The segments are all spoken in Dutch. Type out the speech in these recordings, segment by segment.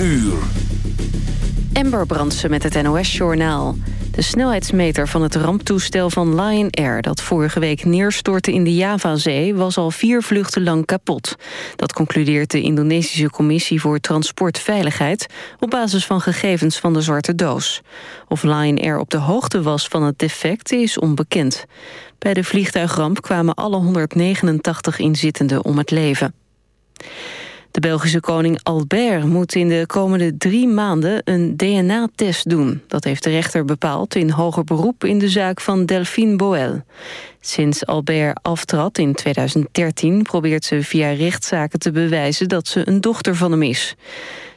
uur. Ember Brandsen met het NOS-journaal. De snelheidsmeter van het ramptoestel van Lion Air... dat vorige week neerstortte in de Javazee... was al vier vluchten lang kapot. Dat concludeert de Indonesische Commissie voor Transportveiligheid... op basis van gegevens van de Zwarte Doos. Of Lion Air op de hoogte was van het defect is onbekend. Bij de vliegtuigramp kwamen alle 189 inzittenden om het leven. De Belgische koning Albert moet in de komende drie maanden een DNA-test doen. Dat heeft de rechter bepaald in hoger beroep in de zaak van Delphine Boel. Sinds Albert aftrad in 2013 probeert ze via rechtszaken te bewijzen dat ze een dochter van hem is.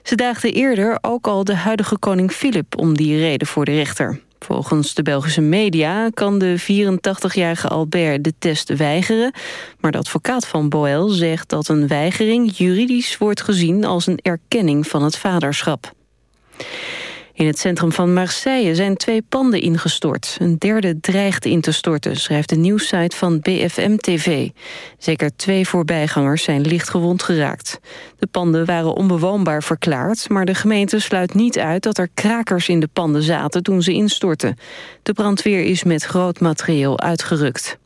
Ze daagde eerder ook al de huidige koning Filip om die reden voor de rechter. Volgens de Belgische media kan de 84-jarige Albert de test weigeren... maar de advocaat van Boel zegt dat een weigering juridisch wordt gezien... als een erkenning van het vaderschap. In het centrum van Marseille zijn twee panden ingestort. Een derde dreigt in te storten, schrijft de nieuwssite van BFM TV. Zeker twee voorbijgangers zijn lichtgewond geraakt. De panden waren onbewoonbaar verklaard... maar de gemeente sluit niet uit dat er krakers in de panden zaten toen ze instortten. De brandweer is met groot materieel uitgerukt.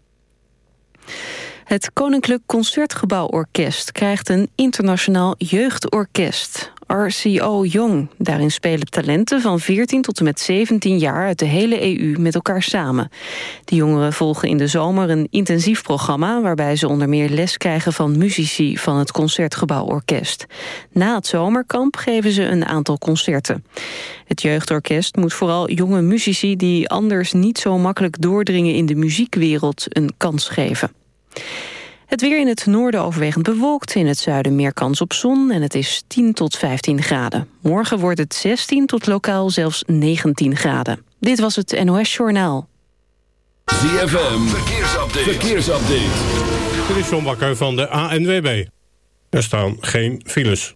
Het Koninklijk Concertgebouworkest krijgt een internationaal jeugdorkest. RCO Jong. Daarin spelen talenten van 14 tot en met 17 jaar uit de hele EU met elkaar samen. De jongeren volgen in de zomer een intensief programma... waarbij ze onder meer les krijgen van muzici van het Concertgebouworkest. Na het zomerkamp geven ze een aantal concerten. Het jeugdorkest moet vooral jonge muzici... die anders niet zo makkelijk doordringen in de muziekwereld een kans geven. Het weer in het noorden overwegend bewolkt. In het zuiden meer kans op zon en het is 10 tot 15 graden. Morgen wordt het 16 tot lokaal zelfs 19 graden. Dit was het NOS Journaal. ZFM, verkeersupdate. verkeersupdate. Dit is John Bakker van de ANWB. Er staan geen files.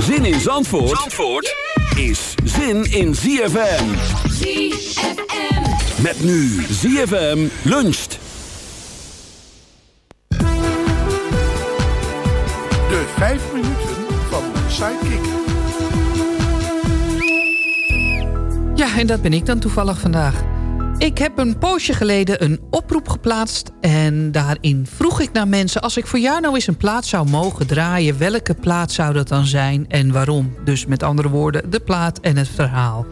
Zin in Zandvoort, Zandvoort is zin in ZFM. ZFM. Met nu ZFM luncht. De vijf minuten van Sidekick. Ja, en dat ben ik dan toevallig vandaag. Ik heb een poosje geleden een oproep geplaatst... en daarin vroeg ik naar mensen... als ik voor jou nou eens een plaat zou mogen draaien... welke plaat zou dat dan zijn en waarom? Dus met andere woorden, de plaat en het verhaal.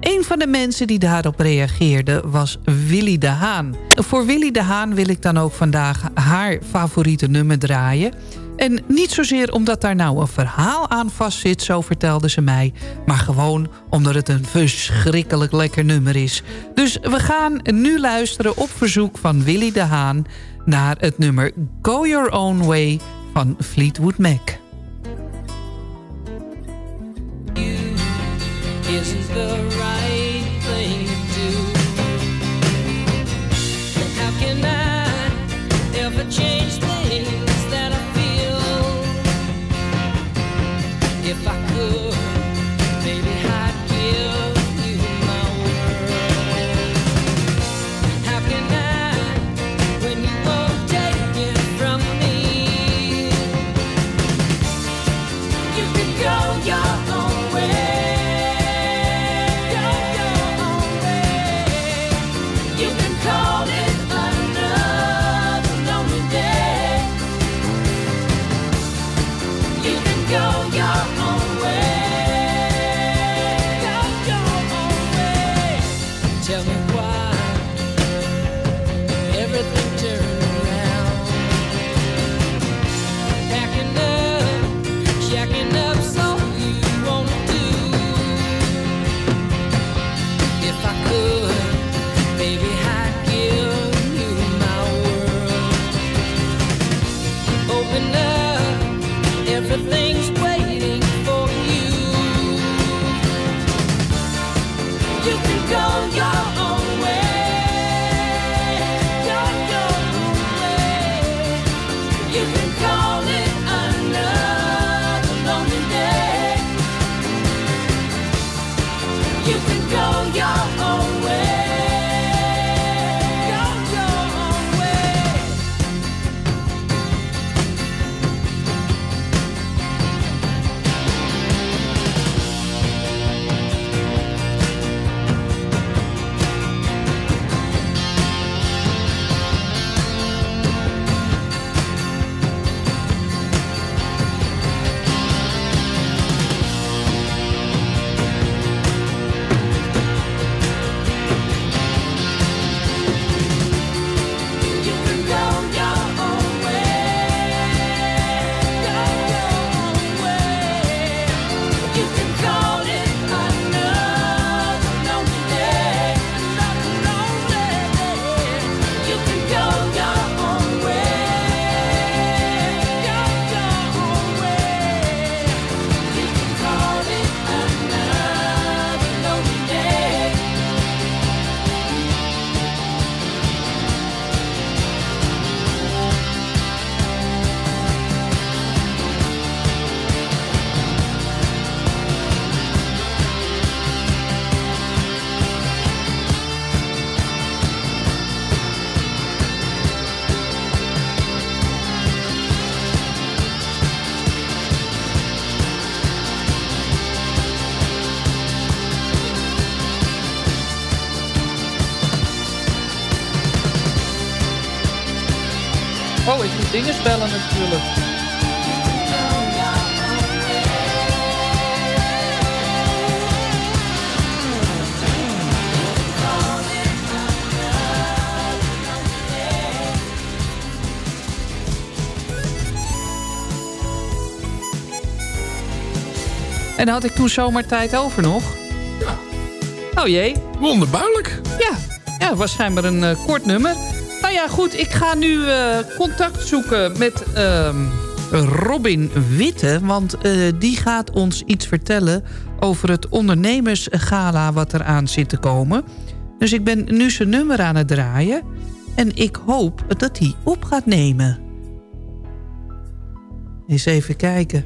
Een van de mensen die daarop reageerde was Willy de Haan. Voor Willy de Haan wil ik dan ook vandaag haar favoriete nummer draaien... En niet zozeer omdat daar nou een verhaal aan vastzit, zo vertelde ze mij. Maar gewoon omdat het een verschrikkelijk lekker nummer is. Dus we gaan nu luisteren op verzoek van Willy de Haan... naar het nummer Go Your Own Way van Fleetwood Mac. isn't the 江 En had ik toen zomaar tijd over nog? Ja. Oh jee. Wonderbaarlijk. Ja, ja was een eh, kort nummer. Nou ja, goed. Ik ga nu eh, contact zoeken met ehm, Robin Witte. Want eh, die gaat ons iets vertellen over het ondernemersgala wat eraan zit te komen. Dus ik ben nu zijn nummer aan het draaien. En ik hoop dat hij op gaat nemen. Eens even kijken.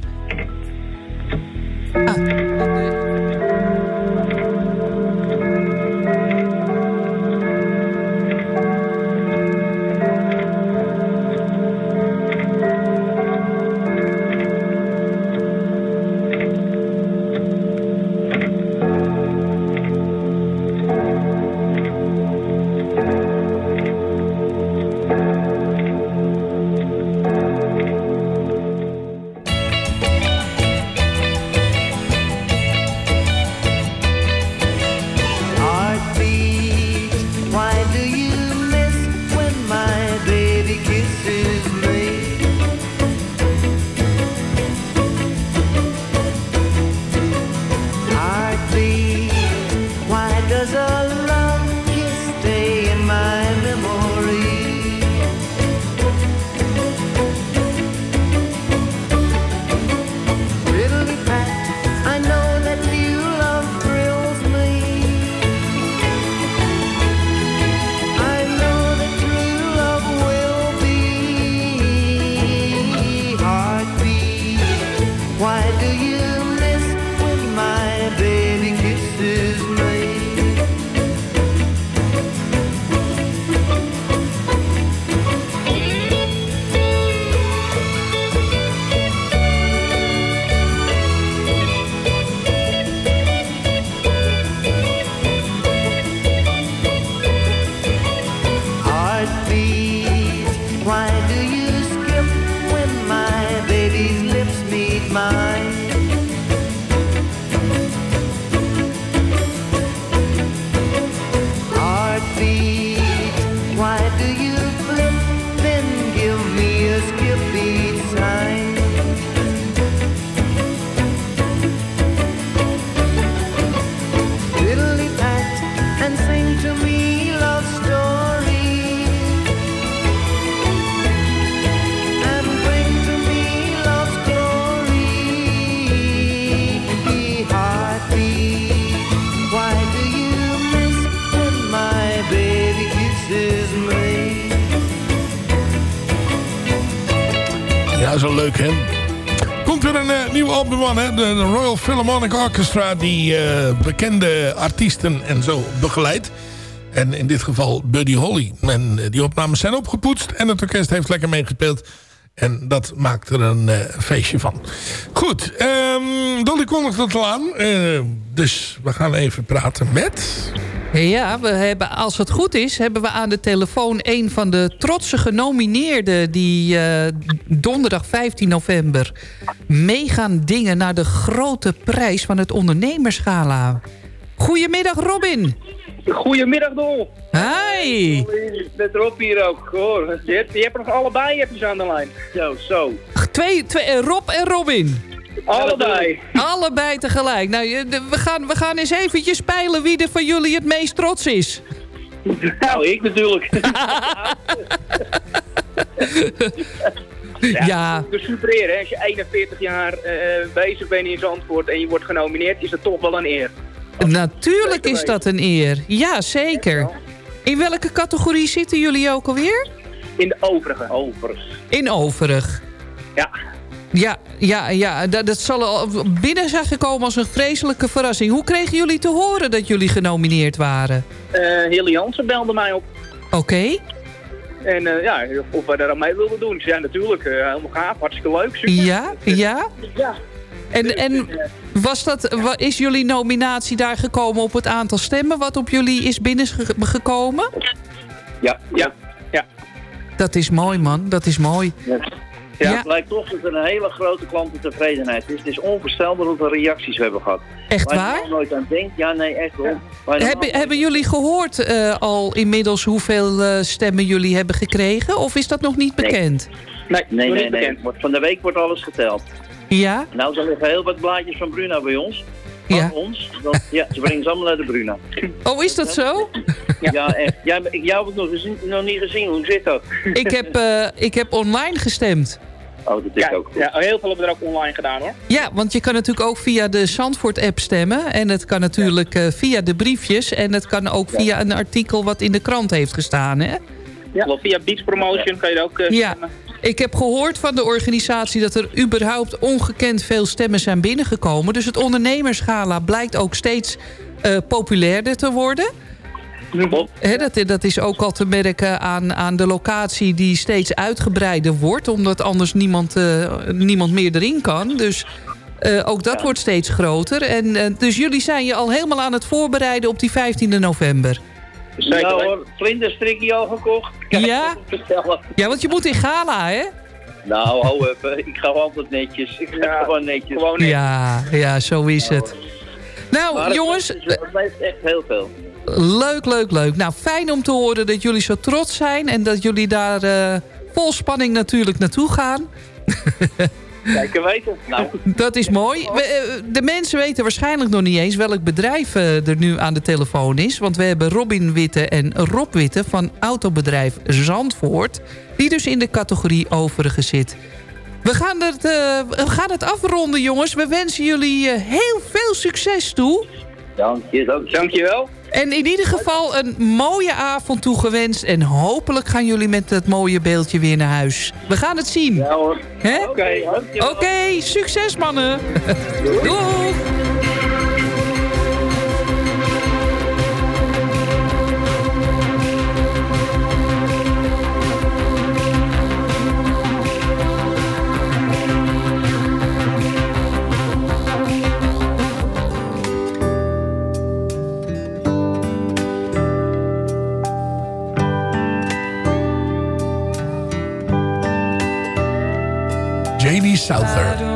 Komt er een eh, nieuw album aan hè. De, Royal Philharmonic Orchestra die eh, bekende artiesten en zo begeleidt. En in dit geval Buddy Holly. En eh, die opnames zijn opgepoetst en het orkest heeft lekker meegespeeld. En dat maakt er een feestje van. Goed, ehm Dolly kondigt dat al aan. Dus we gaan even praten met... Ja, we hebben, als het goed is, hebben we aan de telefoon... een van de trotse genomineerden... die eh, donderdag 15 november meegaan dingen... naar de grote prijs van het ondernemerschala. Goedemiddag, Robin. Goedemiddag, Dol. Hi. Met Rob hier ook. Hoor. Je, hebt, je hebt nog allebei heb je aan de lijn. Zo, zo. Twee, twee, eh, Rob en Robin. Allebei. Allebei tegelijk. Nou, we gaan, we gaan eens eventjes peilen wie er van jullie het meest trots is. Nou, ik natuurlijk. Ja. Dus super eer, hè. Als je 41 jaar eh, bezig bent in Zandvoort en je wordt genomineerd, is dat toch wel een eer. Natuurlijk is dat een eer. Ja, zeker. In welke categorie zitten jullie ook alweer? In de overige. Overigens. In overig. Ja. Ja, ja, ja. Dat, dat zal al binnen zijn gekomen als een vreselijke verrassing. Hoe kregen jullie te horen dat jullie genomineerd waren? Eh Hilly Jansen belde mij op. Oké. En eh, ja, of wij daar aan mee wilden doen. Ze zei natuurlijk, eh, helemaal gaaf, hartstikke leuk. Ja, ja. Ja. En, en was dat, is jullie nominatie daar gekomen op het aantal stemmen... wat op jullie is binnengekomen? Ja, ja, ja. Dat is mooi, man. Dat is mooi. Ja, Ja. het lijkt toch dat er een hele grote klantentevredenheid is. Het is onvoorstelbaar hoeveel reacties we hebben gehad. Echt waar? waar? nooit aan denkt. Ja, nee, echt je Hebben, jullie gehoord eh, al inmiddels hoeveel eh, stemmen jullie hebben gekregen? Of is dat nog niet bekend? Nee, Nee, nog nee, niet nee. bekend. Wordt- Van de week wordt alles geteld. Ja? Nou, er liggen heel wat blaadjes van Bruna bij ons. Van Ja. ons. Dat- ja, ze brengen ze allemaal naar de Bruna. Oh, is dat zo? Ja, echt. Ja, ik, jou heb ik nog, gezien, nog niet gezien. Hoe zit dat? Ik heb, eh, ik heb online gestemd. Oh, dat is Ja, ook goed. ja, heel veel hebben we er ook online gedaan hoor. Ja, want je kan natuurlijk ook via de Zandvoort-app stemmen. En het kan natuurlijk eh, via de briefjes. En het kan ook via een artikel wat in de krant heeft gestaan, hè? Ja, via Beats Promotion kan je ook eh, Ja. stemmen. Ik heb gehoord van de organisatie dat er überhaupt ongekend veel stemmen zijn binnengekomen. Dus het ondernemerschala blijkt ook steeds eh, populairder te worden. Dat, dat is ook al te merken aan, aan de locatie die steeds uitgebreider wordt. Omdat anders niemand, eh, niemand meer erin kan. Dus eh, ook dat wordt steeds groter. En, eh, dus jullie zijn je al helemaal aan het voorbereiden op die 15e november. Zeker nou weten. hoor, vlinderstrikje al gekocht. Kijk, Ja? vertellen. Ja, want je moet in gala, hè? Nou, hou even. Ik ga altijd netjes. Ik ga Ja, gewoon netjes. Gewoon niet. Ja, ja, zo is het. Nou, Maar het jongens, is- Het blijft echt heel veel. Leuk, leuk, leuk. Nou, fijn om te horen dat jullie zo trots zijn... en dat jullie daar eh, vol spanning natuurlijk naartoe gaan. Zeker weten. Nou, Dat is mooi. We, eh, de mensen weten waarschijnlijk nog niet eens... welk bedrijf eh, er nu aan de telefoon is. Want we hebben Robin Witte en Rob Witte van autobedrijf Zandvoort... die dus in de categorie overige zit. We gaan het, we gaan het afronden, jongens. We wensen jullie heel veel succes toe... dank je. Dank je. Dankjewel. En in ieder geval een mooie avond toegewenst. En hopelijk gaan jullie met het mooie beeldje weer naar huis. We gaan het zien. Ja hoor. Oké, succes mannen. Doeg. J.D. Souther. I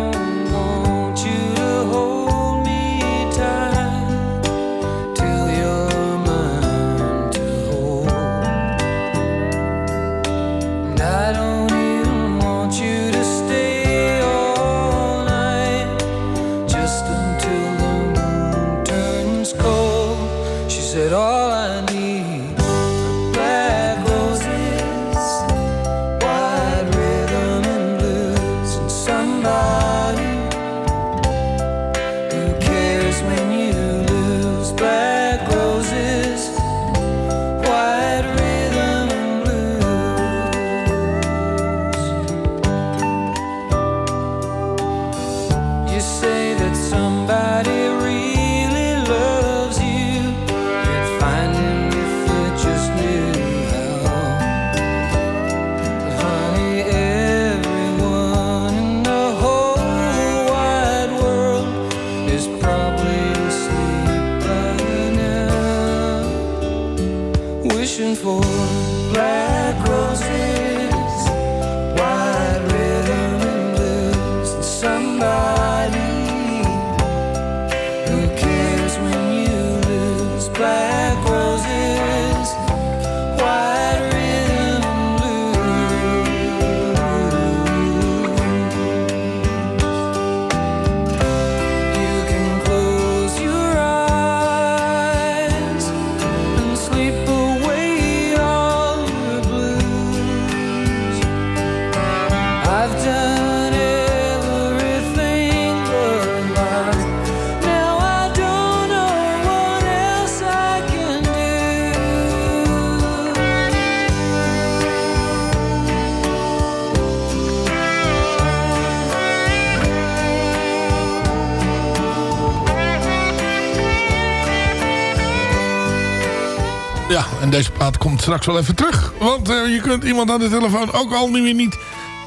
deze plaat komt straks wel even terug. Want eh, je kunt iemand aan de telefoon ook al nu weer niet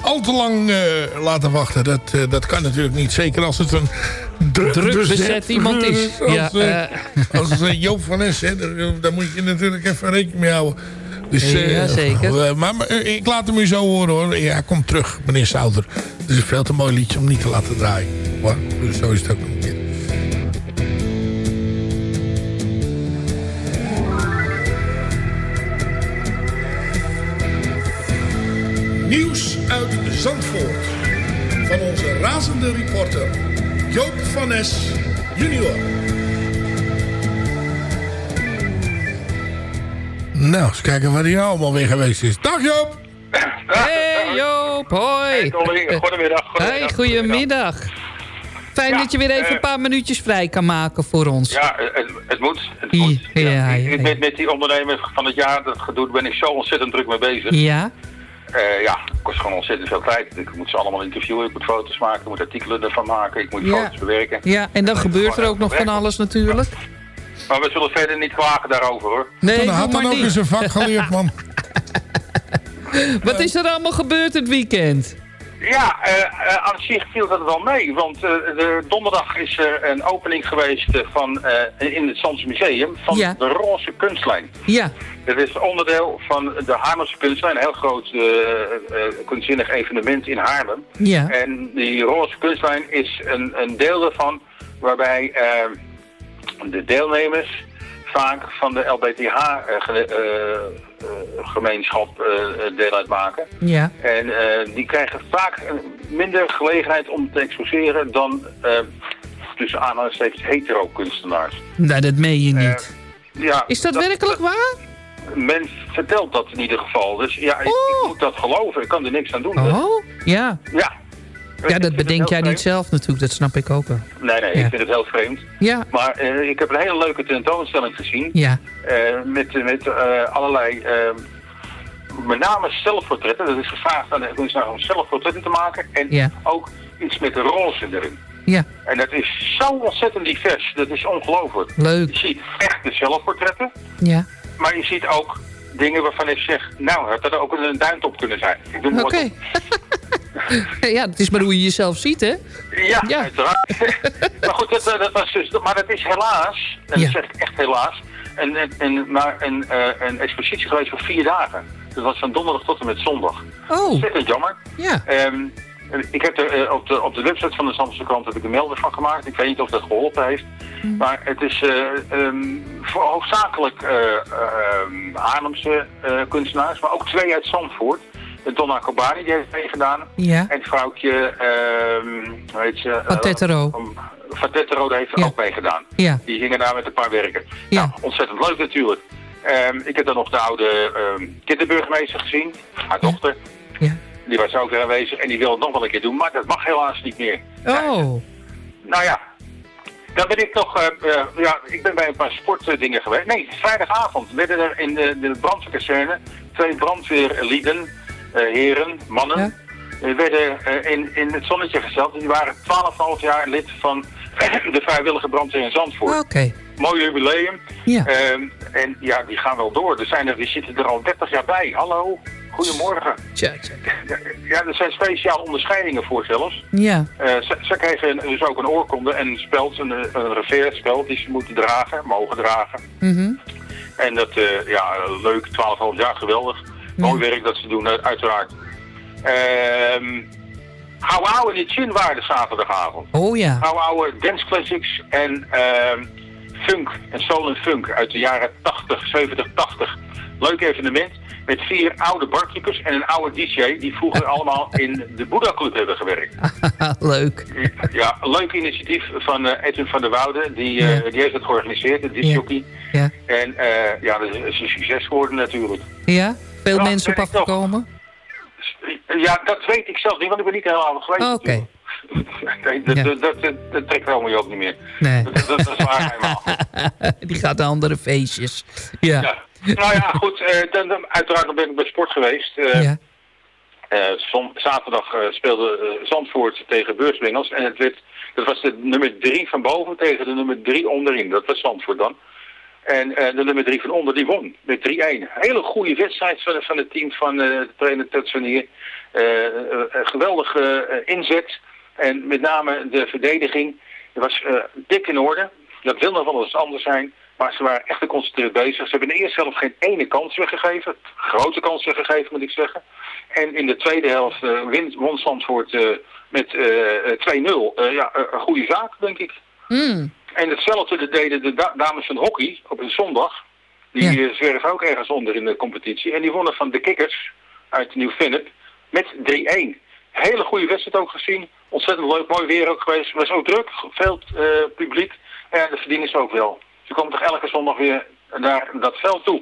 al te lang eh, laten wachten. Dat, eh, dat kan natuurlijk niet. Zeker als het een druk, Druk bezet iemand is. Als, Ja, als eh, Joop van Es, hè, daar, moet je natuurlijk even rekening mee houden. Dus, Ja, zeker. maar maar, ik laat hem u zo horen hoor. Ja, hij komt terug, meneer Souter. Het is een veel te mooi liedje om niet te laten draaien. Dus zo is het ook Zandvoort. Van onze razende reporter Joop van Es junior. Nou, eens kijken waar hij allemaal weer geweest is. Dag Joop! Hey Joop, hoi. Goedemiddag. Hey, goedemiddag. Fijn Ja, dat je weer even eh, een paar minuutjes vrij kan maken voor ons. Ja, het, het moet. Het moet. ja, ja, ik ja. ben met die ondernemer van het jaar, dat gedoe, ben ik zo ontzettend druk mee bezig. Ja, Eh, ja, het kost gewoon ontzettend veel tijd. Ik moet ze allemaal interviewen, ik moet foto's maken, ik moet artikelen ervan maken, ik moet Ja. foto's bewerken. ja, en dan gebeurt er ook nog van alles natuurlijk. Maar we zullen verder niet klagen daarover hoor. Nee, Toen had dan ook eens niet. een vak geleerd, man. Wat is er allemaal gebeurd het weekend? Ja, eh, eh, aan zich viel dat wel mee, want eh, de, donderdag is er een opening geweest van, in het Zandse Museum van Ja. de Roze Kunstlijn. Ja, Het is onderdeel van de Haarlemse Kunstlijn, een heel groot kunstzinnig evenement in Haarlem. ja, En die Roze Kunstlijn is een, een deel daarvan waarbij de deelnemers vaak van de LBTH-gemeenschap eh, deel uitmaken. ja. En eh, die krijgen vaak eh, minder gelegenheid om te exposeren dan eh, tussen aanhalingstekens hetero kunstenaars. Nou, dat meen je niet. Ja, Is dat werkelijk waar? Men vertelt dat in ieder geval. Dus ja, ik, ik moet dat geloven. Ik kan er niks aan doen. Oh, ja. Ja. Ja, dat bedenk jij niet zelf natuurlijk, dat snap ik ook wel. Nee, nee, Ja. ik vind het heel vreemd. Ja, Maar eh, ik heb een hele leuke tentoonstelling gezien. ja, eh, met met eh, allerlei, eh, met name zelfportretten. Dat is gevraagd aan de kunstenaar om zelfportretten te maken. En Ja. ook iets met roze erin. ja. En dat is zo ontzettend divers. Dat is ongelooflijk. Leuk. Je ziet echte zelfportretten. Ja. Maar je ziet ook dingen waarvan ik zeg... Nou, had dat ook een duintop kunnen zijn. Ik doe op. ja, het is maar hoe je jezelf ziet, hè? Ja, Ja. uiteraard. maar goed, dat, eh, dat was dus, maar dat is helaas, en dat zeg ik echt helaas, een, een, een, maar een, eh, een expositie geweest van vier dagen. Dat was van donderdag tot en met zondag. Oh, Ontzettend jammer. ja. Ehm, ik heb er eh, op, de, op de website van de Zandse krant heb ik een melding van gemaakt. Ik weet niet of dat geholpen heeft. Hm. Maar het is eh, ehm, voor hoofdzakelijk eh ehm, eh, kunstenaars, maar ook twee uit Zandvoort. Donna Kobani, die heeft meegedaan. Ja. En het vrouwtje, ehm hoe heet ze? Van Tettero. Um, Van Tettero heeft er Ja. ook meegedaan. Ja. Die gingen daar met een paar werken. Ja. Nou, ontzettend leuk natuurlijk. Ehm, ik heb dan nog de oude ehm kinderburgemeester gezien, haar dochter. Ja. Die was ook weer aanwezig en die wil het nog wel een keer doen, maar dat mag helaas niet meer. Oh, Nou ja, dan ben ik nog, eh, eh, ja, ik ben bij een paar sportdingen geweest. Nee, vrijdagavond werden er in de, de brandweerkazerne twee brandweerlieden, eh, heren, mannen, Ja. eh, werden eh, in, in het zonnetje gesteld. Die waren 12,5 jaar lid van de vrijwillige brandweer in Zandvoort. Oké. Mooi jubileum. Ja. Ehm, en ja, die gaan wel door. Er zijn er, die zitten er al 30 jaar bij. Hallo, goedemorgen. Tja, tja. Ja, er zijn speciale onderscheidingen voor zelfs. Ja. Eh, ze, ze kregen dus ook een oorkonde en een speld, een, een reveerspeld die ze moeten dragen, mogen dragen. Mhm. En dat, eh, ja, leuk, 12,5 jaar, geweldig. Mooi werk dat ze doen, eh, uiteraard. Ehm Hou ouwe in de chin waren zaterdagavond. Oh ja. Hou ouwe dance classics en ehm, funk en soul en funk uit de jaren 80, 70, 80. Leuk evenement met vier oude barkeepers en een oude DJ die vroeger allemaal in de Boeddha Club hebben gewerkt. Leuk. Ja, leuk initiatief van eh, Edwin van der Woude, die, eh, die heeft het georganiseerd, de disjockey. Ja. En eh, ja, dat is een succes geworden natuurlijk. Ja? Veel Ja, mensen op afgekomen? Ja, dat weet ik zelf niet, want ik ben niet helemaal geweest. Oh, Oké. Nee, dat, Ja. dat, dat, dat, dat trekt Romeo ook niet meer. Nee. Dat, is waar helemaal. Die gaat naar andere feestjes. Ja. Ja. Nou ja, goed. eh, dan, dan- uiteraard ben ik bij sport geweest. Eh, Ja. eh, zaterdag speelde Zandvoort tegen Beurswingels. En het werd, dat was de nummer drie van boven tegen de nummer drie onderin. Dat was Zandvoort dan. En eh, de nummer drie van onder, die won met 3-1. Hele goede wedstrijd van, van het team van eh, de trainer Tutsonier. Eh geweldige inzet. En met name de verdediging. Het was dik in orde. Dat wil nog wel eens anders zijn. Maar ze waren echt geconcentreerd bezig. Ze hebben in de eerste helft geen ene kans weggegeven. Grote kans weggegeven, moet ik zeggen. En in de tweede helft eh, win, won met eh, 2-0. Eh, ja, een goede zaak, denk ik. Mm. En hetzelfde deden de da- dames van hockey op een zondag. Die eh, zwerven ook ergens onder in de competitie. En die wonnen van de Kikkers uit Nieuw-Vennep met 3-1. Hele goede wedstrijd ook gezien. Ontzettend leuk, mooi weer ook geweest. Was ook druk, veel eh, publiek. En dat verdienen ze ook wel. Ze komen toch elke zondag weer naar dat veld toe.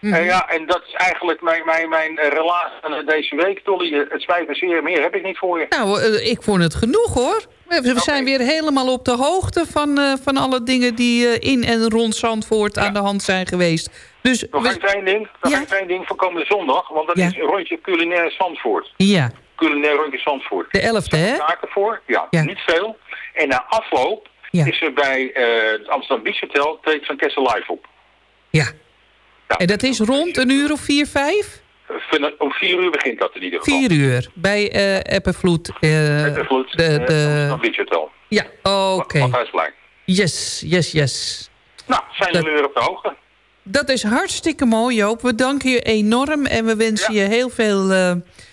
En ja, en dat is eigenlijk mijn, mijn, mijn eh, relatie deze week, Tolly. Het spijt me zeer, meer heb ik niet voor je. Nou, ik vond het genoeg hoor. We, zijn weer helemaal op de hoogte van, eh, van alle dingen die eh, in en rond Zandvoort aan de hand zijn geweest. Dus Nog we- even één ding, nog één ding voor komende zondag, want dat Ja. is een rondje culinair Zandvoort. ja, Culinair rondje Zandvoort. de elfde hè? Kaarten voor, ja, Ja. niet veel. En na afloop Ja. is er bij eh, het Amsterdam Beach Hotel treedt Van Kessel live op. Ja. En dat is rond een uur of vier, vijf? Om vier uur begint dat in ieder geval. Vier uur. Bij eh Eppenvloed. eh, Vloed, de, eh, de, Hotel. ja, oké. Badhuisplein. Yes, yes, yes. Nou, zijn Dat- jullie weer op de hoogte? Dat is hartstikke mooi, Joop. We danken je enorm en we wensen je heel veel eh,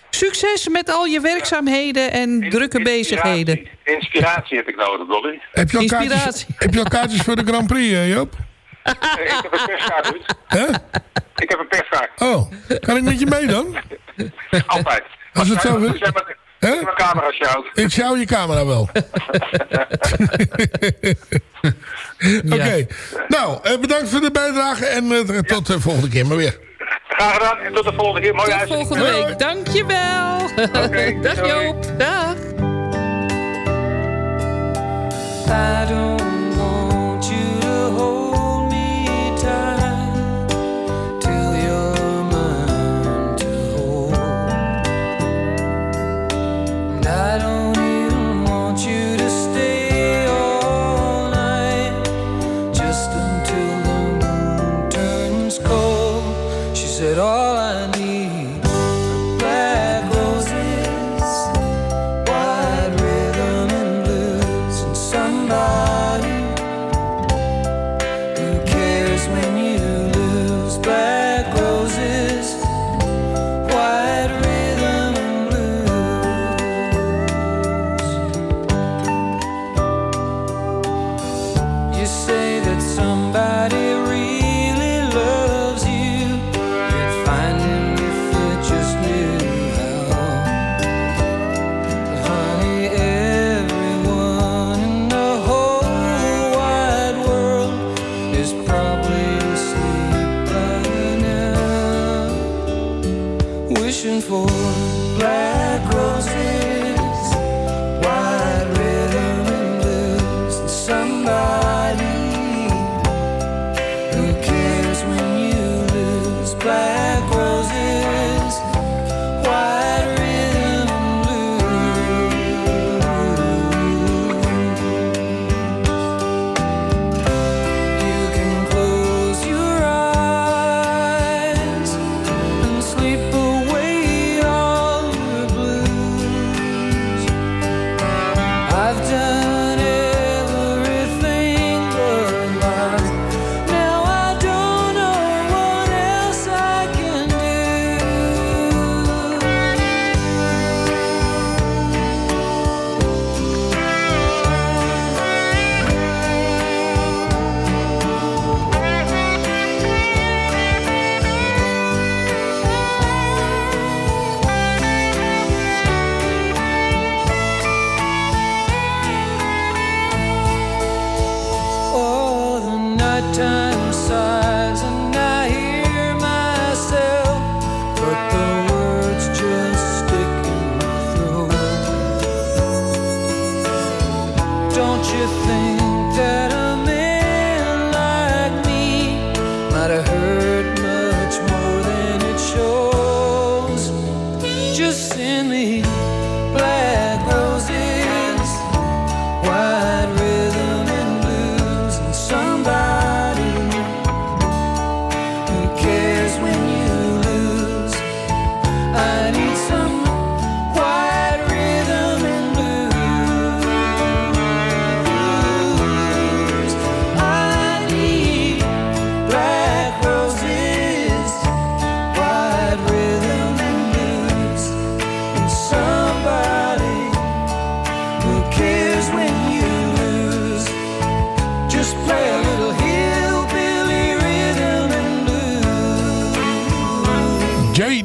succes met al je werkzaamheden en drukke bezigheden. Inspiratie heb ik nodig, Dolly. Heb je al kaartjes, Inspiratie. heb je al kaartjes voor de Grand Prix, Joop? Ik heb een perskaart. Hè? Ik heb een perskaart. Oh, kan ik met je mee dan? Altijd. Als het zo wil. is. Mijn camera shout. Ik sjouw je camera wel. Oké. Nou, eh, bedankt voor de bijdrage en eh, tot de volgende keer maar weer. Graag gedaan en tot de volgende keer. Mooie Tot volgende week. Dankjewel. Dag Joop. Dag.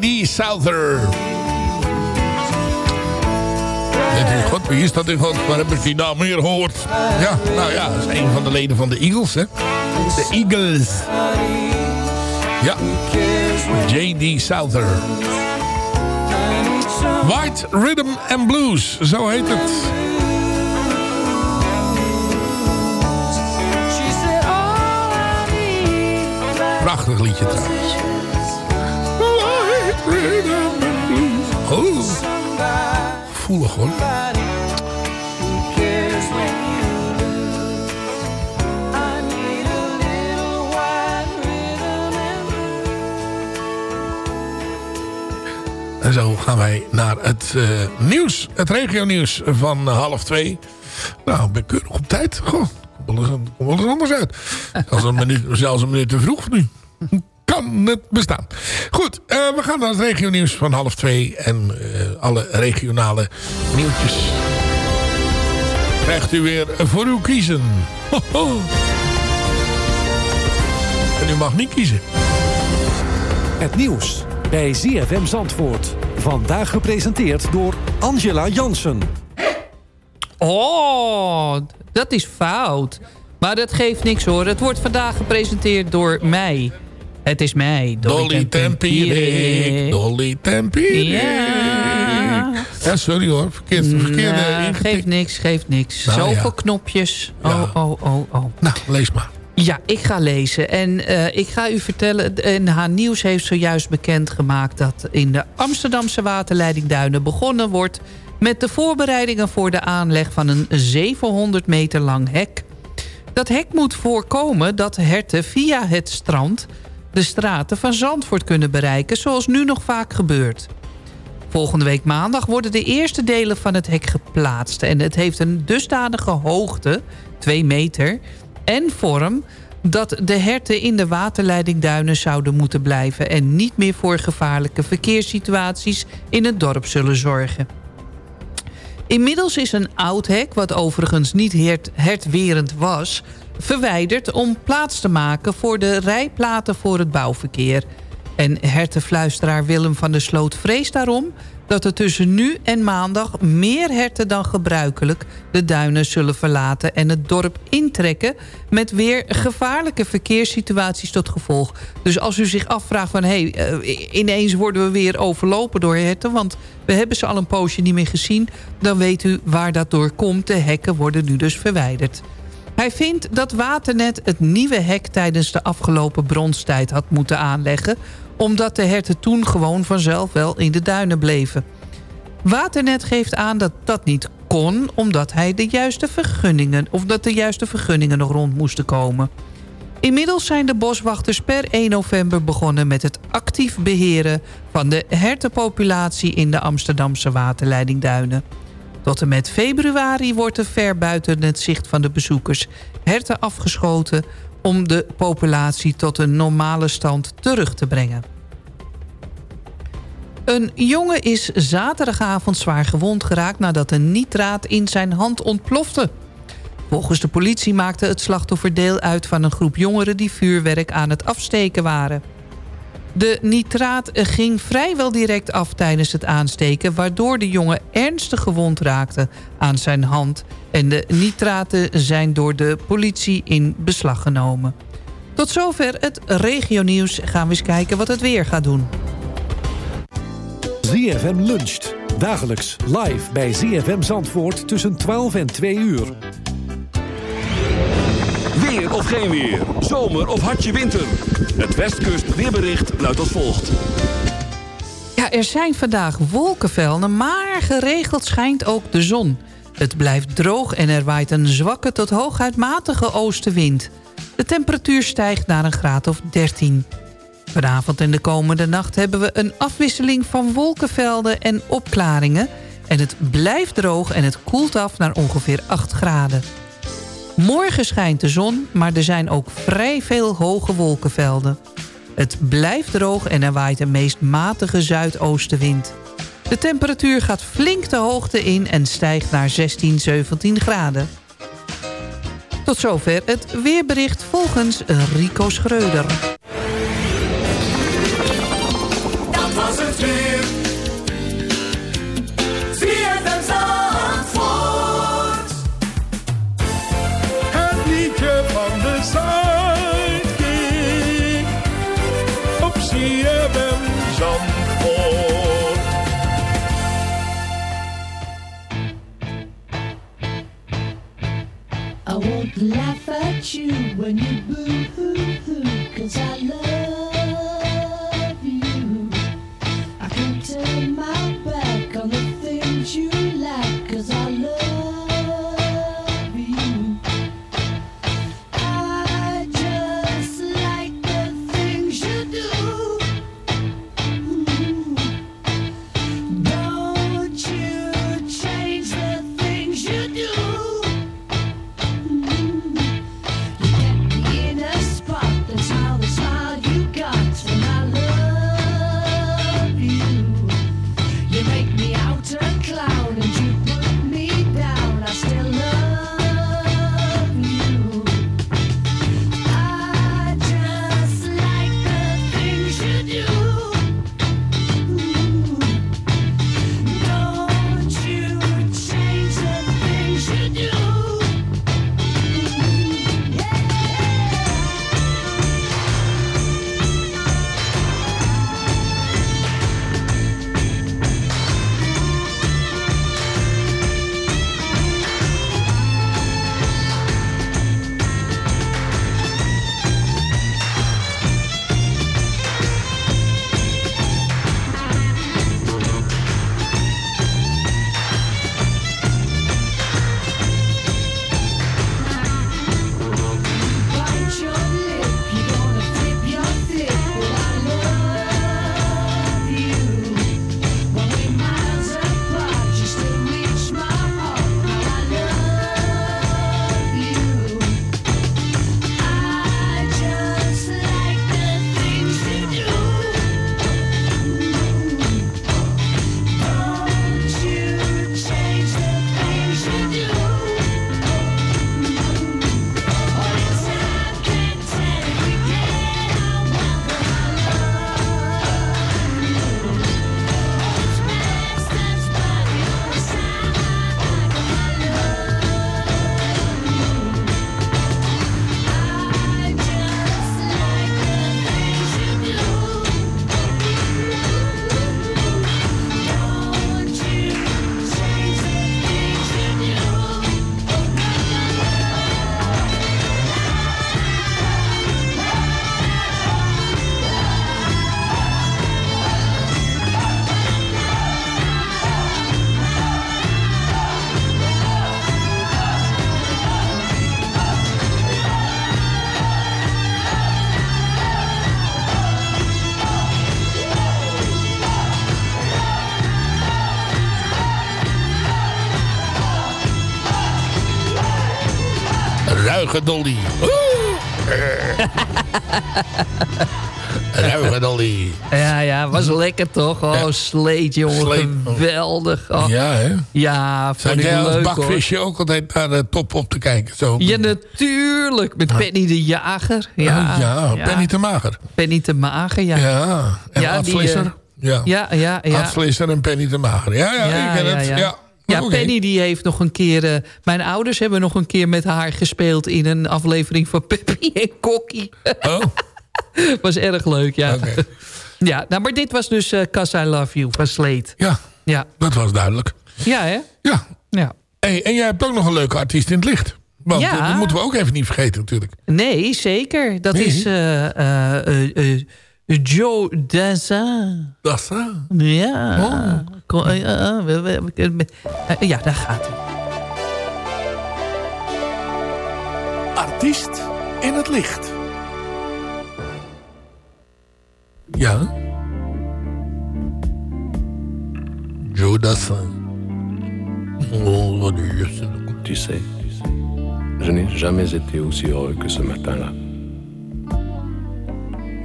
J.D. Souther. Weet u God, wie is dat in God? Waar heb ik die naam meer gehoord? Ja, nou ja, dat is een van de leden van de Eagles, hè? De Eagles. Ja, J.D. Souther. White Rhythm and Blues, zo heet het. Prachtig liedje trouwens. White rhythm and En zo gaan wij naar het eh, nieuws, het regionieuws van half twee. Nou, ik ben keurig op tijd. Goh, kom wel anders uit. Zelfs een minuut, zelfs een minuut te vroeg nu. Kan het bestaan. Goed, eh, we gaan naar het regionieuws van half twee. En eh, alle regionale nieuwtjes krijgt u weer voor uw kiezen. Ho, ho. En u mag niet kiezen. Het nieuws bij ZFM Zandvoort. Vandaag gepresenteerd door Angela Jansen. Oh, dat is fout. Maar dat geeft niks hoor. Het wordt vandaag gepresenteerd door mij. Het is mij, Dolly, Dolly Tempierik. Dolly Tempierik. Ja. Ja, sorry hoor. Verkeerd, verkeerde Nou, geeft niks, geeft niks. Nou, Zoveel ja. knopjes. Oh, oh, oh, oh. Nou, lees maar. Ja, ik ga lezen. En eh, ik ga u vertellen... En haar nieuws heeft zojuist bekendgemaakt... dat in de Amsterdamse waterleiding Duinen begonnen wordt... met de voorbereidingen voor de aanleg van een 700 meter lang hek. Dat hek moet voorkomen dat herten via het strand... de straten van Zandvoort kunnen bereiken... zoals nu nog vaak gebeurt. Volgende week maandag worden de eerste delen van het hek geplaatst. En het heeft een dusdanige hoogte, 2 meter, en vorm... dat de herten in de waterleidingduinen zouden moeten blijven... en niet meer voor gevaarlijke verkeerssituaties in het dorp zullen zorgen. Inmiddels is een oud hek, wat overigens niet hert, hertwerend was... verwijderd om plaats te maken voor de rijplaten voor het bouwverkeer. En hertenfluisteraar Willem van der Sloot vreest daarom... dat er tussen nu en maandag meer herten dan gebruikelijk... de duinen zullen verlaten en het dorp intrekken... met weer gevaarlijke verkeerssituaties tot gevolg. Dus als u zich afvraagt van... hé, hey, eh, ineens worden we weer overlopen door herten... want we hebben ze al een poosje niet meer gezien... dan weet u waar dat door komt. De hekken worden nu dus verwijderd. Hij vindt dat Waternet het nieuwe hek tijdens de afgelopen bronstijd had moeten aanleggen... omdat de herten toen gewoon vanzelf wel in de duinen bleven. Waternet geeft aan dat dat niet kon... omdat hij de juiste vergunningen, of dat de juiste vergunningen nog rond moesten komen. Inmiddels zijn de boswachters per 1 november begonnen met het actief beheren... van de hertenpopulatie in de Amsterdamse waterleidingduinen. Tot en met februari wordt er ver buiten het zicht van de bezoekers herten afgeschoten om de populatie tot een normale stand terug te brengen. Een jongen is zaterdagavond zwaar gewond geraakt... nadat een nitraat in zijn hand ontplofte. Volgens de politie maakte het slachtoffer deel uit van een groep jongeren... die vuurwerk aan het afsteken waren. De nitraat ging vrijwel direct af tijdens het aansteken... waardoor de jongen ernstig gewond raakte aan zijn hand... en de nitraten zijn door de politie in beslag genomen. Tot zover het regionieuws. Gaan we eens kijken wat het weer gaat doen. ZFM luncht. Dagelijks live bij ZFM Zandvoort tussen 12 en 2 uur. Of geen weer. Zomer of hartje winter. Het Westkust weerbericht luidt als volgt. Ja, er zijn vandaag wolkenvelden, maar geregeld schijnt ook de zon. Het blijft droog en er waait een zwakke tot hooguit matige oostenwind. De temperatuur stijgt naar een graad of 13. Vanavond en de komende nacht hebben we een afwisseling van wolkenvelden en opklaringen. En het blijft droog en het koelt af naar ongeveer 8 graden. Morgen schijnt de zon, maar er zijn ook vrij veel hoge wolkenvelden. Het blijft droog en er waait een meest matige zuidoostenwind. De temperatuur gaat flink de hoogte in en stijgt naar 16, 17 graden. Tot zover het weerbericht volgens Rico Schreuder. Won't laugh at you when you boo-hoo-hoo, cause I love you. I can turn my Ruige Dolly. Ruige Dolly. Ja, ja, was lekker toch? Oh, sleet, jongen. Sleet. Geweldig. Oh. Ja, hè? Ja, vond Zat ik jij als leuk hoor. bakvisje ook altijd naar de top op te kijken? Zo. Ja, natuurlijk. Met Penny de Jager. Ja, Oh, ja, Penny te mager. Penny te Mager, ja. Ja, en Ja, die, eh, Ja. Ja, ja, ja. En Penny te mager. Ja, ja, ik ken het. Ja. Ja, Oké. Penny die heeft nog een keer... eh, mijn ouders hebben nog een keer met haar gespeeld... in een aflevering van Peppy en Kokkie. Oh. was erg leuk, ja. Ja, nou, maar dit was dus Cause I Love You van Slate. Ja, Ja, dat was duidelijk. ja hè? Ja. Ja. Hey, en jij hebt ook nog een leuke artiest in het licht. Want Ja. eh, dat moeten we ook even niet vergeten natuurlijk. Nee, zeker. Dat Nee. is Joe Dassin. Dassin? Ja. Oh. Kom, eh, eh, eh, ja, daar gaat hij. Artiest in het licht. Ja. Joe Dassin. Oh, wat een juiste. Tu sais, je n'ai jamais été aussi heureux que ce matin-là.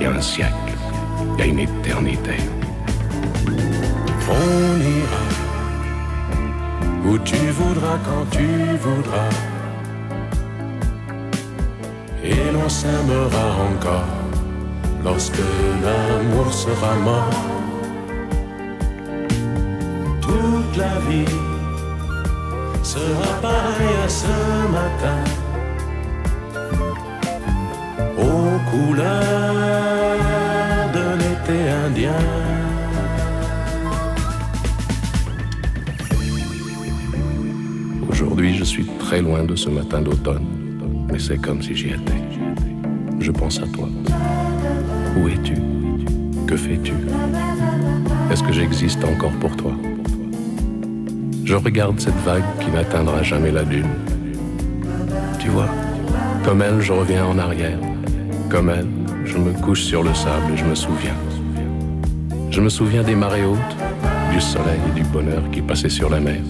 y a un siècle, il y a une éternité. On ira où tu voudras quand tu voudras. Et l'on s'aimera encore lorsque l'amour sera mort. Toute la vie sera pareil à ce matin aux couleurs Aujourd'hui, je suis très loin de ce matin d'automne, mais c'est comme si j'y étais. Je pense à toi. Où es-tu? Que fais-tu? Est-ce que j'existe encore pour toi? Je regarde cette vague qui n'atteindra jamais la dune. Tu vois, comme elle, je reviens en arrière. Comme elle, je me couche sur le sable et je me souviens. Je me souviens des marées hautes, du soleil et du bonheur qui passaient sur la mer.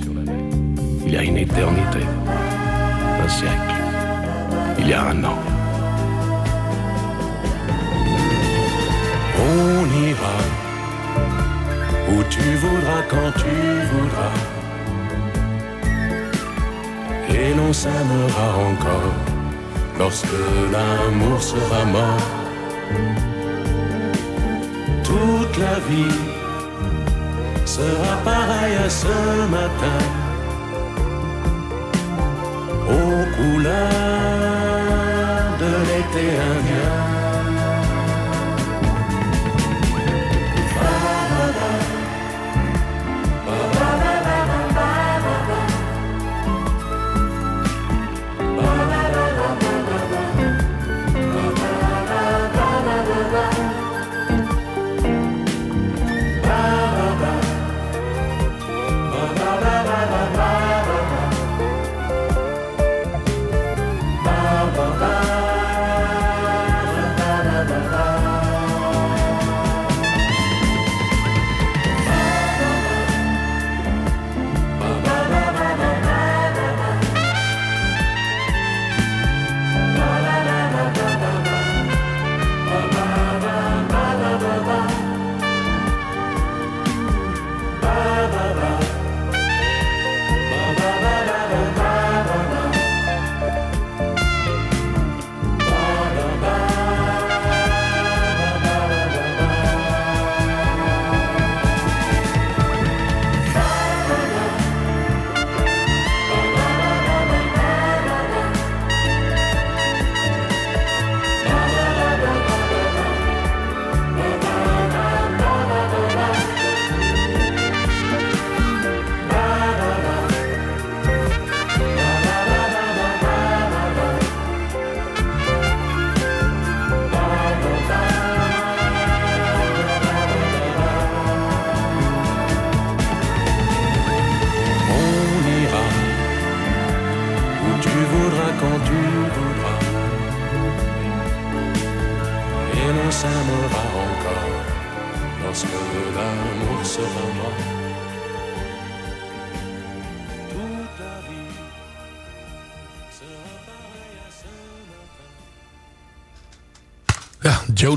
Il y a une éternité, un siècle, il y a un an. On ira où tu voudras quand tu voudras. Et l'on s'aimera encore lorsque l'amour sera mort. Toute la vie sera pareille à ce matin. Aux couleurs de l'été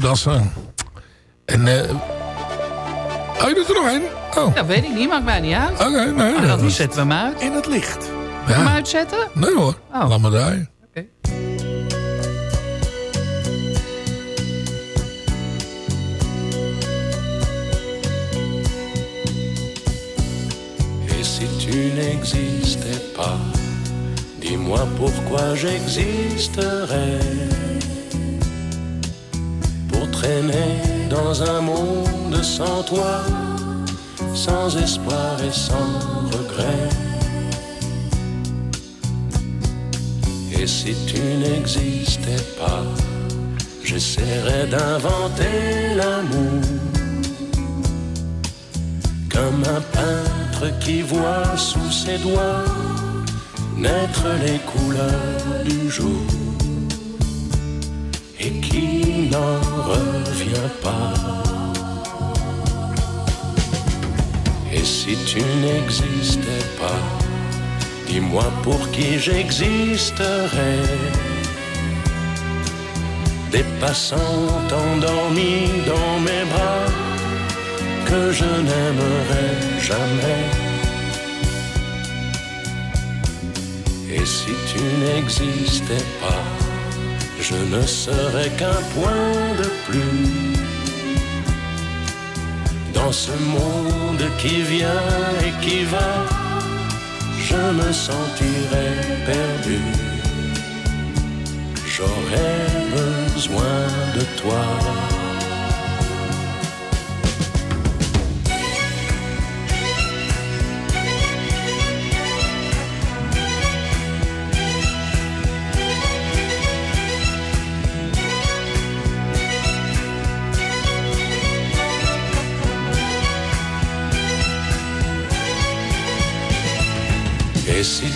Ja, Dassin. En, eh oh, je doet er nog één? Oh. Ja, weet ik niet. Maakt mij niet uit. Oké, nee. Ah, dat dan zetten we hem uit. In het licht. Ik hem uitzetten? Nee hoor, Oh. laat maar draaien. Oké. Et si tu n'existais pas, dis-moi pourquoi j'existerais. Dans un monde sans toi, sans espoir et sans regret. Et si tu n'existais pas, j'essaierais d'inventer l'amour comme un peintre qui voit sous ses doigts naître les couleurs du jour n'en revient pas. Et si tu n'existais pas, dis-moi pour qui j'existerais. Des passants endormis dans mes bras que je n'aimerai jamais. Et si tu n'existais pas, je ne serais qu'un point de plus dans ce monde qui vient et qui va. Je me sentirais perdu. J'aurais besoin de toi.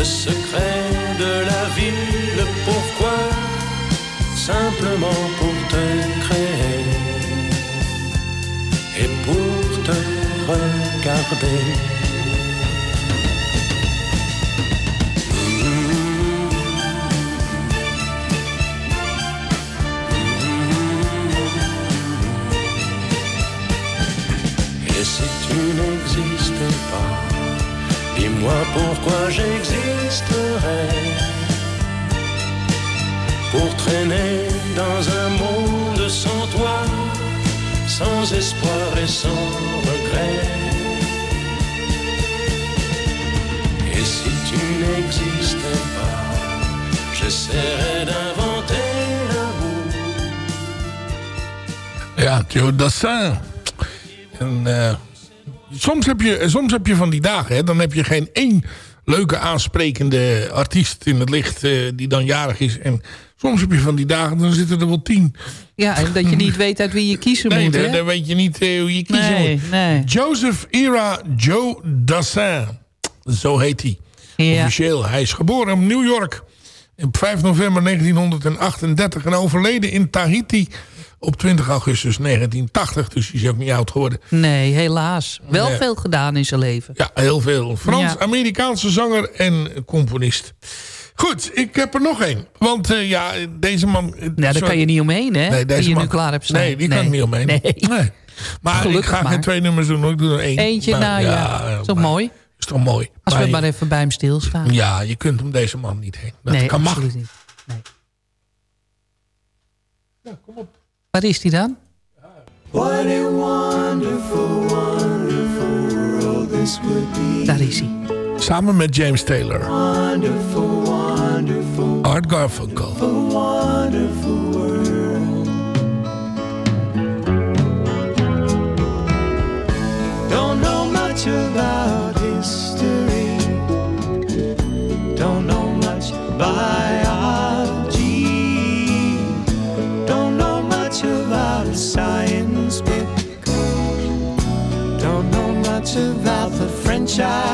Le secret de la vie, le pourquoi, simplement pour te créer et pour te regarder? Dis-moi pourquoi j'existerais. Pour traîner dans un monde sans toi, sans espoir et sans regret? Et si tu n'existais pas, j'essaierais d'inventer l'amour. Ja, Joe Dassin. En, eh, soms, heb je, soms heb je van die dagen, hè, dan heb je geen één leuke aansprekende artiest in het licht eh, die dan jarig is. En soms heb je van die dagen, dan zitten er wel tien. Ja, en dat je niet weet uit wie je kiezen Nee, moet, hè? dan weet je niet eh, hoe je kiezen Nee, moet. nee. Joseph Ira Joe Dassin. Zo heet hij. Officieel. Hij is geboren in New York. Op 5 november 1938 en overleden in Tahiti op 20 augustus 1980. Dus hij is ook niet oud geworden. Nee, helaas. Wel Nee. veel gedaan in zijn leven. Ja, heel veel. Ja. Frans-Amerikaanse zanger en componist. Goed, ik heb er nog één. Want eh, ja, deze man... Ja, daar sorry. kan je niet omheen, hè? Nee, deze die je man, nu klaar hebt staan. Nee, die kan ik niet omheen. Nee. Maar Gelukkig ik ga maar. geen twee nummers doen. hoor. Ik doe er één. Eentje, Maar, nou ja. Is toch maar- mooi? Is toch mooi. Als Maar we je- maar even bij hem stilstaan. Ja, je kunt om deze man niet heen. Dat nee, kan mag. niet. Waar is die dan? What a wonderful, wonderful world this would be. Daar is hij. Samen met James Taylor. Wonderful, wonderful wonderful, Art Garfunkel. a wonderful world. The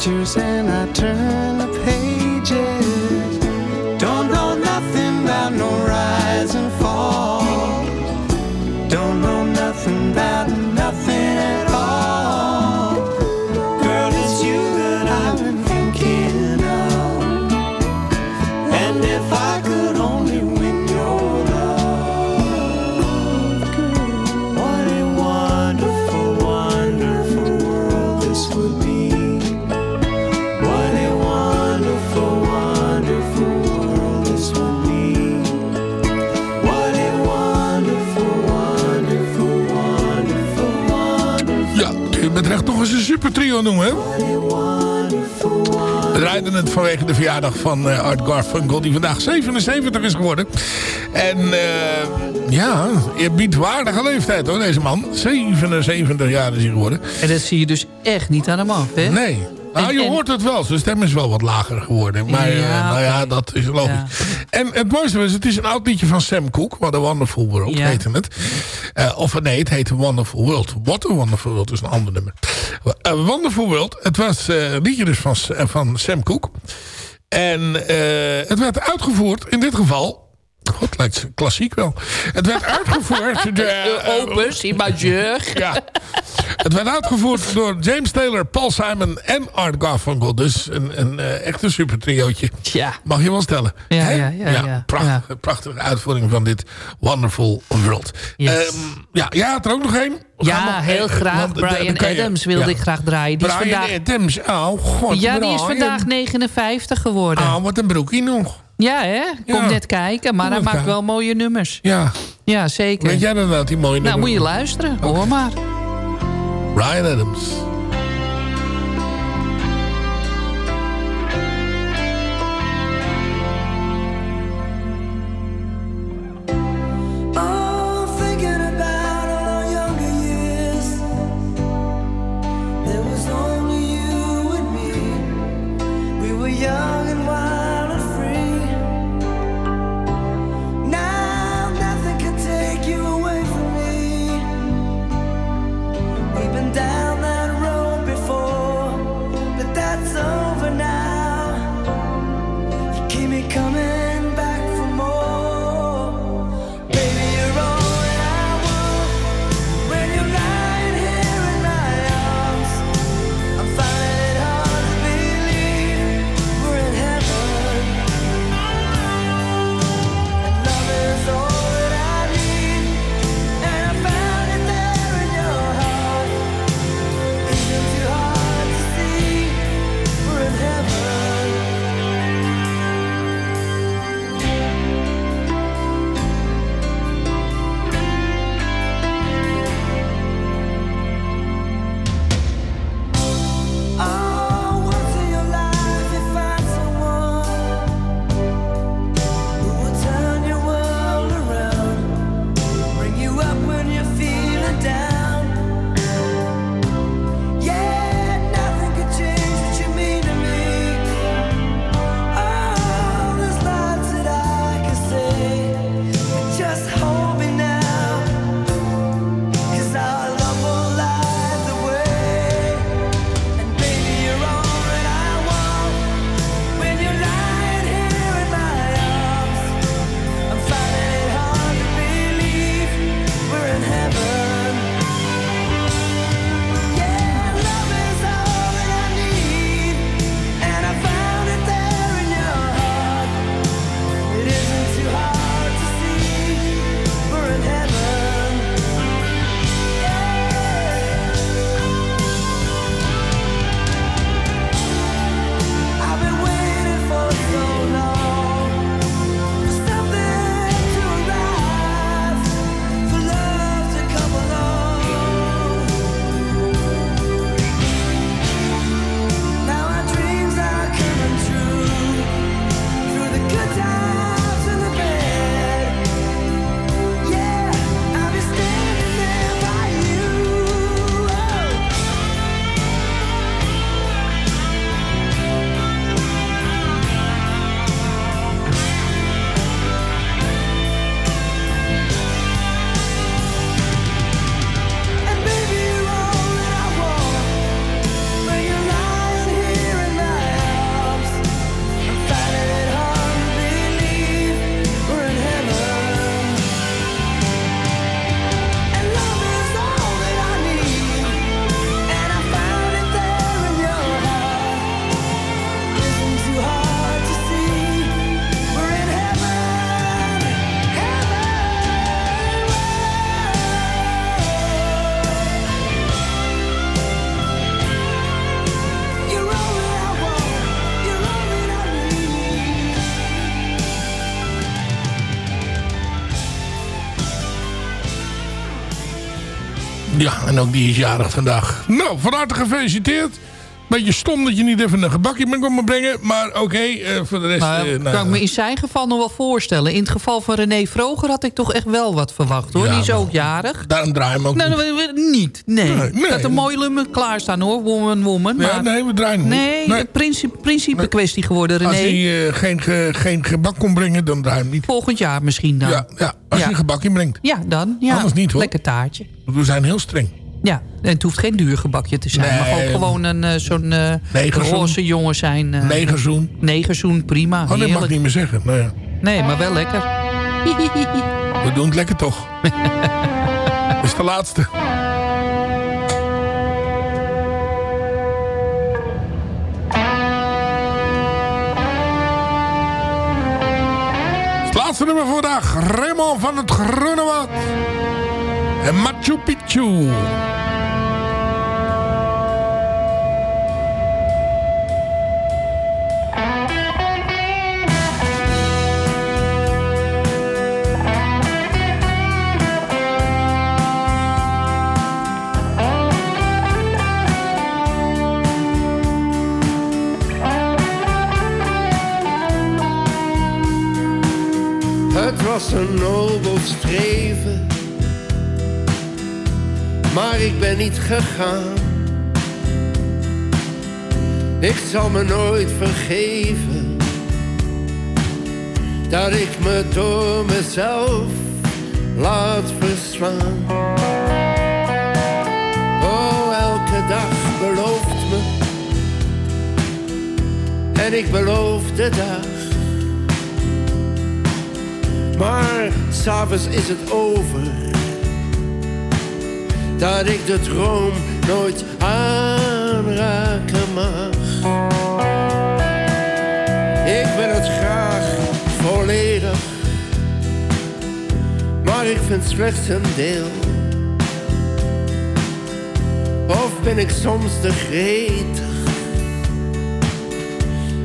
pictures and I turn the pages. Super trio noemen, hè? We draaiden het vanwege de verjaardag van eh, Art Garfunkel... die vandaag 77 is geworden. En eh, ja, eerbiedwaardige leeftijd hoor, deze man. 77 jaar is hij geworden. En dat zie je dus echt niet aan hem af, hè? Nee. Nou, je hoort het wel. Zijn stem is wel wat lager geworden. Maar eh, Ja, nou ja, dat is logisch. Ja. En het mooiste was, het is een oud liedje van Sam Cooke. What a Wonderful World Ja. heette het. Eh, of nee, het heette Wonderful World. What a Wonderful World is een ander nummer. Eh, Wonderful World, het was eh, een liedje dus van, eh, van Sam Cooke. En eh, het werd uitgevoerd, in dit geval... God, lijkt klassiek wel. Het werd uitgevoerd... De, opus, imageur. Ja. Het werd uitgevoerd door James Taylor, Paul Simon en Art Garfunkel. Dus een, een eh, echt een super triootje. Ja. Mag je wel stellen. Ja, ja, ja, ja. prachtige, prachtige uitvoering van dit Wonderful World. Yes. Ehm, ja, jij had er ook nog één. Ja, nog- heel eh, graag. eh, Brian Adams wilde ja. ik graag draaien. Die is Brian vandaag, Adams, oh god. ja, die is vandaag 59 geworden. Oh, wat een broekie nog. Ja, hè? Kom Ja. net kijken. Maar Kom hij maakt kijken. wel mooie nummers. Ja, Ja, zeker. weet jij dan dat die mooie nou, nummer- moet je luisteren. Hoor maar. Brian Adams. Ja, en ook die is jarig vandaag. Nou, van harte gefeliciteerd. Beetje stom dat je niet even een gebakje mee kon brengen. Maar oké, eh, voor de rest... Nou, eh, nou, kan ik me in zijn geval nog wel voorstellen. In het geval van René Vroger had ik toch echt wel wat verwacht hoor. Ja, Die is maar- ook jarig. Daarom draai je hem ook Nou, niet. niet. Nee. Nee, nee. Ik had een mooi lummer klaarstaan hoor. Woman, woman. Ja, Maar nee, we draaien hem niet. nee, Nee. principe, principe kwestie geworden René. Als hij eh, geen, ge- geen gebak kon brengen, dan draai je hem niet. Volgend jaar misschien dan. Ja, ja als Ja. je een gebakje brengt. Ja, dan. Ja. Anders niet, hoor. Lekker taartje. We zijn heel streng. Ja, en het hoeft geen duur gebakje te zijn. Het mag Nee. ook gewoon een eh, zo'n eh roze jongen zijn. eh, Negerzoen. Negerzoen, prima. Oh, dat mag ik niet meer zeggen. Nou ja, Nee, maar wel lekker. we doen het lekker toch. Dat is de laatste. Het laatste nummer voor vandaag. Raymond van het Groene Woud. En Machu Picchu. Het was een nobel streven, maar ik ben niet gegaan. Ik zal me nooit vergeven dat ik me door mezelf laat verslaan. Oh, elke dag belooft me en ik beloof de dag. Maar s'avonds is het over. Dat ik de droom nooit aanraken mag. Ik wil het graag volledig. Maar ik vind slechts een deel. Of ben ik soms te gretig.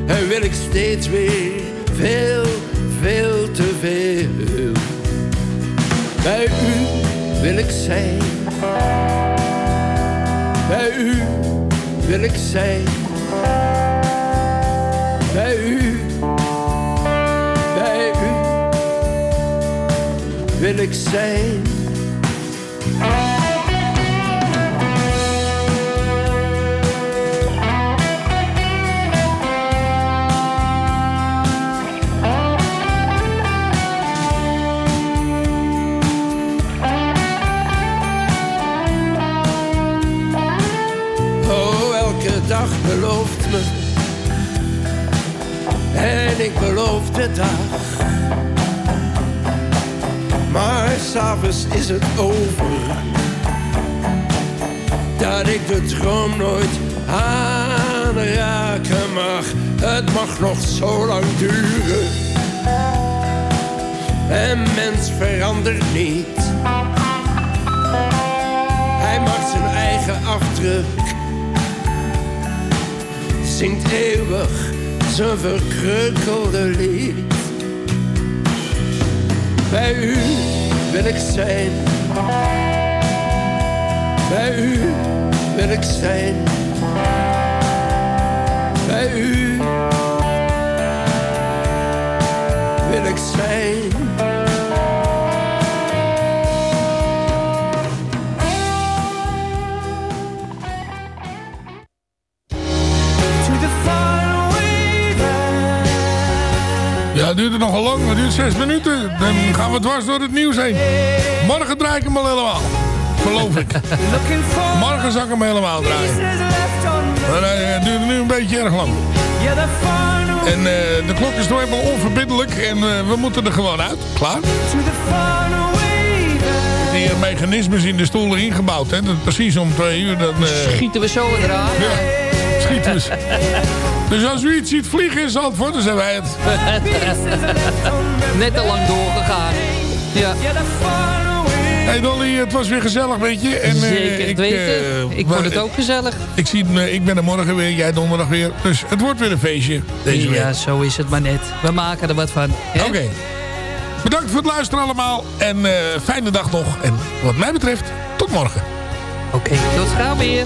En wil ik steeds weer veel, veel te veel. Bij u wil ik zijn. Bij u wil ik zijn. Bij u, bij u wil ik zijn. Belooft me. En ik beloof de dag. Maar s'avonds is het over. Dat ik de droom nooit aanraken mag. Het mag nog zo lang duren. En mens verandert niet. Hij maakt zijn eigen afdruk. Zingt eeuwig zijn verkreukelde lied. Bij u wil ik zijn. Bij u wil ik zijn. Bij u wil ik zijn. Duurt het nogal lang. Het duurt zes minuten. Dan gaan we dwars door het nieuws heen. Morgen draai ik hem al helemaal. Geloof ik. Morgen zal ik hem helemaal draaien. Maar eh, het duurt nu een beetje erg lang. En eh, de klok is nog helemaal onverbiddelijk. En eh, we moeten er gewoon uit. Klaar? Die eh, mechanismes in de stoelen ingebouwd. Hè? Dat precies om twee uur. Dan, eh, Schieten we zo eraan. Ja, schieten we. Dus als u iets ziet vliegen in Zandvoort, dan zijn wij het. Net te lang doorgegaan. Ja. Hey Dolly, het was weer gezellig, weet je. En, eh, Zeker ik, weten. eh, ik vond het ook gezellig. Ik, zie, eh, ik ben er morgen weer, jij donderdag weer. Dus het wordt weer een feestje deze week. Ja, zo is het maar net. We maken er wat van. Oké. Bedankt voor het luisteren allemaal. En eh, fijne dag nog. En wat mij betreft, tot morgen. Oké, tot gauw weer.